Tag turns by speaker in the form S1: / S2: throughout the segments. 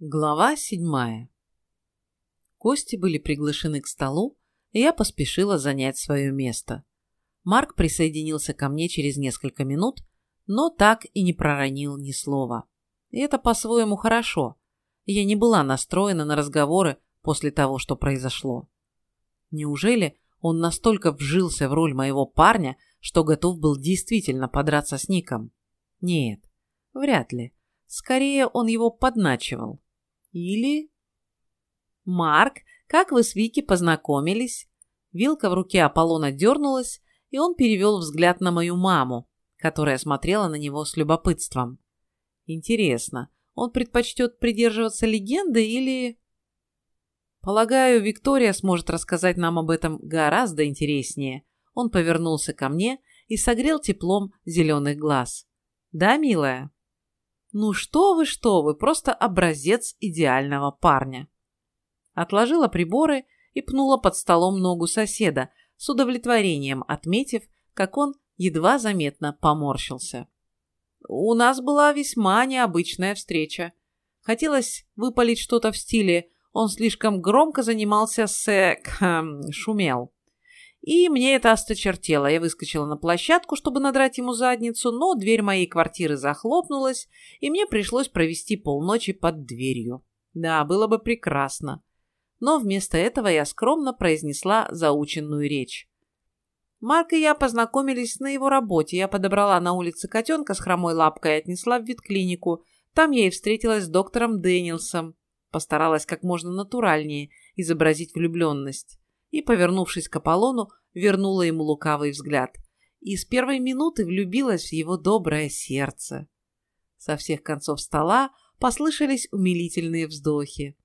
S1: Глава седьмая. Гости были приглашены к столу, и я поспешила занять свое место. Марк присоединился ко мне через несколько минут, но так и не проронил ни слова. И это по-своему хорошо. Я не была настроена на разговоры после того, что произошло. Неужели он настолько вжился в роль моего парня, что готов был действительно подраться с Ником? Нет, вряд ли. Скорее, он его подначивал. Или... «Марк, как вы с Вики познакомились?» Вилка в руке Аполлона дернулась, и он перевел взгляд на мою маму, которая смотрела на него с любопытством. «Интересно, он предпочтет придерживаться легенды или...» «Полагаю, Виктория сможет рассказать нам об этом гораздо интереснее». Он повернулся ко мне и согрел теплом зеленых глаз. «Да, милая?» Ну что вы, что вы, просто образец идеального парня. Отложила приборы и пнула под столом ногу соседа, с удовлетворением отметив, как он едва заметно поморщился. У нас была весьма необычная встреча. Хотелось выпалить что-то в стиле «он слишком громко занимался с... шумел». И мне это осточертело. Я выскочила на площадку, чтобы надрать ему задницу, но дверь моей квартиры захлопнулась, и мне пришлось провести полночи под дверью. Да, было бы прекрасно. Но вместо этого я скромно произнесла заученную речь. Марк и я познакомились на его работе. Я подобрала на улице котенка с хромой лапкой и отнесла в ветклинику. Там я и встретилась с доктором Дэнилсом. Постаралась как можно натуральнее изобразить влюбленность и, повернувшись к Аполлону, вернула ему лукавый взгляд. И с первой минуты влюбилась в его доброе сердце. Со всех концов стола послышались умилительные вздохи.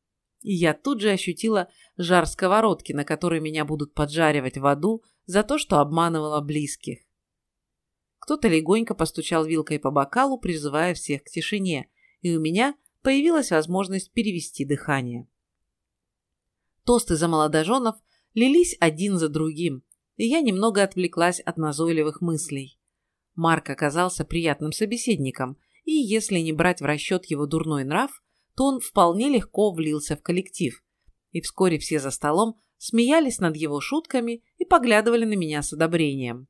S1: И я тут же ощутила жар сковородки, на которой меня будут поджаривать в аду за то, что обманывала близких. Кто-то легонько постучал вилкой по бокалу, призывая всех к тишине, и у меня появилась возможность перевести дыхание. Тосты за молодоженов лились один за другим, и я немного отвлеклась от назойливых мыслей. Марк оказался приятным собеседником, и если не брать в расчет его дурной нрав, то он вполне легко влился в коллектив, и вскоре все за столом смеялись над его шутками и поглядывали на меня с одобрением.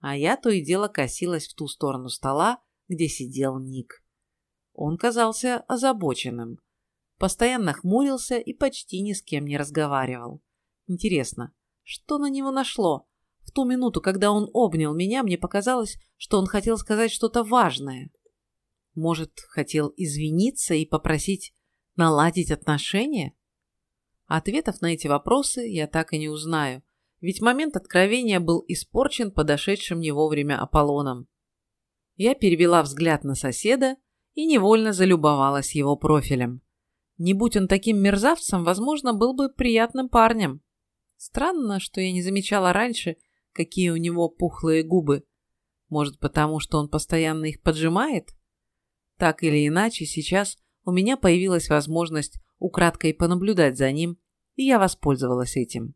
S1: А я то и дело косилась в ту сторону стола, где сидел Ник. Он казался озабоченным, постоянно хмурился и почти ни с кем не разговаривал. Интересно, что на него нашло? В ту минуту, когда он обнял меня, мне показалось, что он хотел сказать что-то важное. Может, хотел извиниться и попросить наладить отношения? Ответов на эти вопросы я так и не узнаю, ведь момент откровения был испорчен подошедшим не вовремя Аполлоном. Я перевела взгляд на соседа и невольно залюбовалась его профилем. Не будь он таким мерзавцем, возможно, был бы приятным парнем. Странно, что я не замечала раньше, какие у него пухлые губы. Может, потому что он постоянно их поджимает? Так или иначе, сейчас у меня появилась возможность украдкой понаблюдать за ним, и я воспользовалась этим.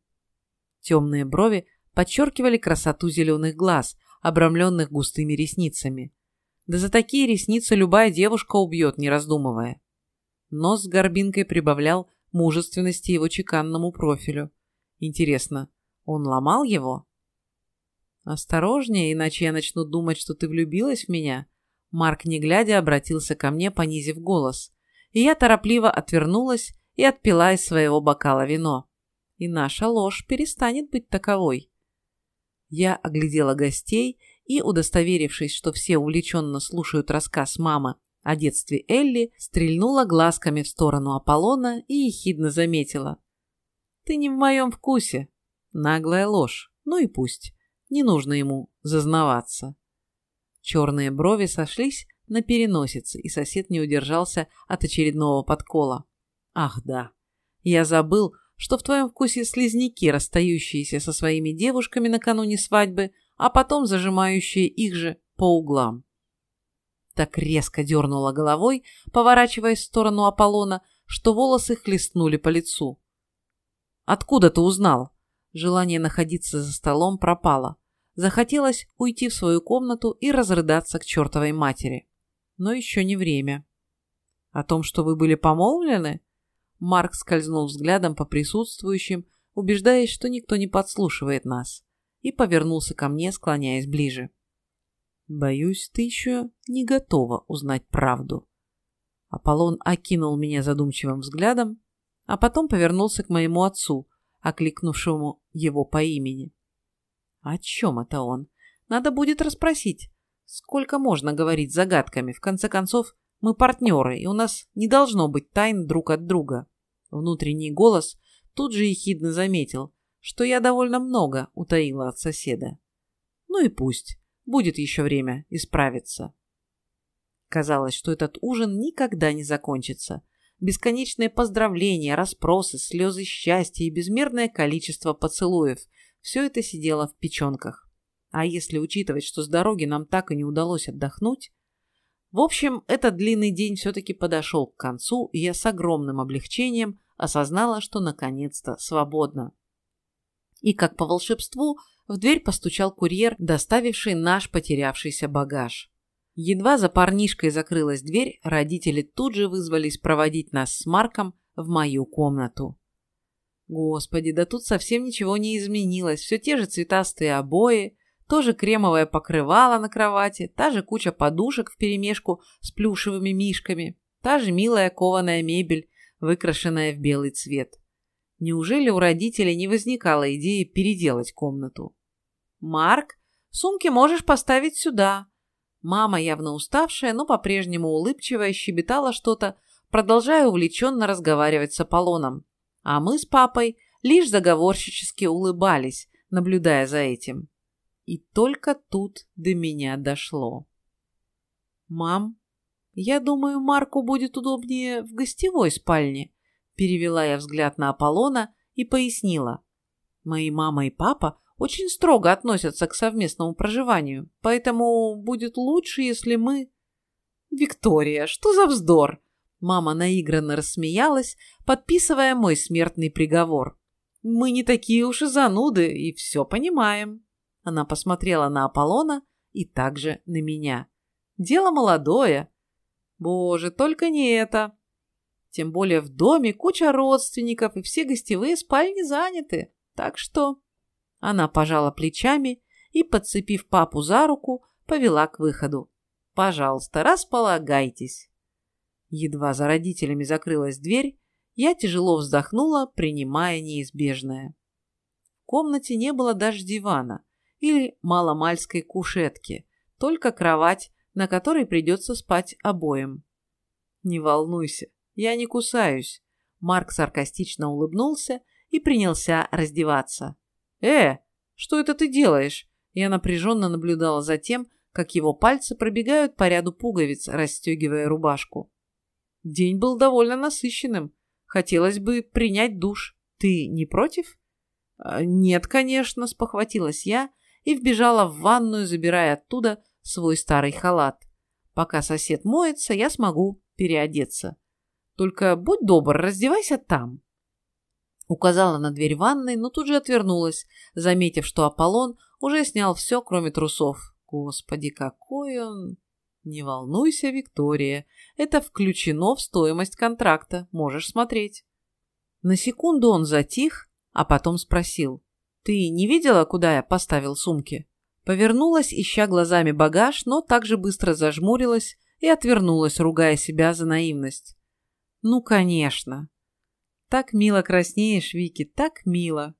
S1: Темные брови подчеркивали красоту зеленых глаз, обрамленных густыми ресницами. Да за такие ресницы любая девушка убьет, не раздумывая. Нос с горбинкой прибавлял мужественности его чеканному профилю. Интересно, он ломал его? Осторожнее, иначе я начну думать, что ты влюбилась в меня. Марк, не глядя, обратился ко мне, понизив голос. И я торопливо отвернулась и отпила из своего бокала вино. И наша ложь перестанет быть таковой. Я оглядела гостей и, удостоверившись, что все увлеченно слушают рассказ мамы о детстве Элли, стрельнула глазками в сторону Аполлона и ехидно заметила. Ты не в моем вкусе. Наглая ложь. Ну и пусть. Не нужно ему зазнаваться. Черные брови сошлись на переносице, и сосед не удержался от очередного подкола. Ах да, я забыл, что в твоем вкусе слизняки, расстающиеся со своими девушками накануне свадьбы, а потом зажимающие их же по углам. Так резко дернула головой, поворачиваясь в сторону Аполлона, что волосы хлестнули по лицу. Откуда ты узнал? Желание находиться за столом пропало. Захотелось уйти в свою комнату и разрыдаться к чертовой матери. Но еще не время. О том, что вы были помолвлены? Марк скользнул взглядом по присутствующим, убеждаясь, что никто не подслушивает нас, и повернулся ко мне, склоняясь ближе. «Боюсь, ты еще не готова узнать правду». Аполлон окинул меня задумчивым взглядом, а потом повернулся к моему отцу, окликнувшему его по имени. «О чем это он? Надо будет расспросить. Сколько можно говорить загадками? В конце концов, мы партнеры, и у нас не должно быть тайн друг от друга». Внутренний голос тут же ехидно заметил, что я довольно много утаила от соседа. Ну и пусть, будет еще время исправиться. Казалось, что этот ужин никогда не закончится. Бесконечные поздравления, расспросы, слезы счастья и безмерное количество поцелуев – все это сидело в печенках. А если учитывать, что с дороги нам так и не удалось отдохнуть... В общем, этот длинный день все-таки подошел к концу, и я с огромным облегчением осознала, что наконец-то свободна. И как по волшебству в дверь постучал курьер, доставивший наш потерявшийся багаж. Едва за парнишкой закрылась дверь, родители тут же вызвались проводить нас с Марком в мою комнату. Господи, да тут совсем ничего не изменилось. Все те же цветастые обои, тоже кремовое покрывало на кровати, та же куча подушек вперемешку с плюшевыми мишками, та же милая кованая мебель, выкрашенная в белый цвет. Неужели у родителей не возникала идеи переделать комнату? «Марк, сумки можешь поставить сюда», Мама, явно уставшая, но по-прежнему улыбчивая, щебетала что-то, продолжая увлеченно разговаривать с Аполлоном. А мы с папой лишь заговорщически улыбались, наблюдая за этим. И только тут до меня дошло. «Мам, я думаю, Марку будет удобнее в гостевой спальне», перевела я взгляд на Аполлона и пояснила. «Мои мама и папа очень строго относятся к совместному проживанию, поэтому будет лучше, если мы... Виктория, что за вздор? Мама наигранно рассмеялась, подписывая мой смертный приговор. Мы не такие уж и зануды, и все понимаем. Она посмотрела на Аполлона и также на меня. Дело молодое. Боже, только не это. Тем более в доме куча родственников, и все гостевые спальни заняты. Так что она пожала плечами и, подцепив папу за руку, повела к выходу. «Пожалуйста, располагайтесь». Едва за родителями закрылась дверь, я тяжело вздохнула, принимая неизбежное. В комнате не было даже дивана или маломальской кушетки, только кровать, на которой придется спать обоим. «Не волнуйся, я не кусаюсь», — Марк саркастично улыбнулся и принялся раздеваться. «Э, что это ты делаешь?» Я напряженно наблюдала за тем, как его пальцы пробегают по ряду пуговиц, расстегивая рубашку. День был довольно насыщенным. Хотелось бы принять душ. Ты не против? «А, нет, конечно, спохватилась я и вбежала в ванную, забирая оттуда свой старый халат. Пока сосед моется, я смогу переодеться. Только будь добр, раздевайся там. Указала на дверь ванной, но тут же отвернулась, заметив, что Аполлон уже снял все, кроме трусов. Господи, какой он... Не волнуйся, Виктория, это включено в стоимость контракта, можешь смотреть. На секунду он затих, а потом спросил. Ты не видела, куда я поставил сумки? Повернулась, ища глазами багаж, но также быстро зажмурилась и отвернулась, ругая себя за наивность. Ну, конечно. Так мило краснеешь, Вики, так мило.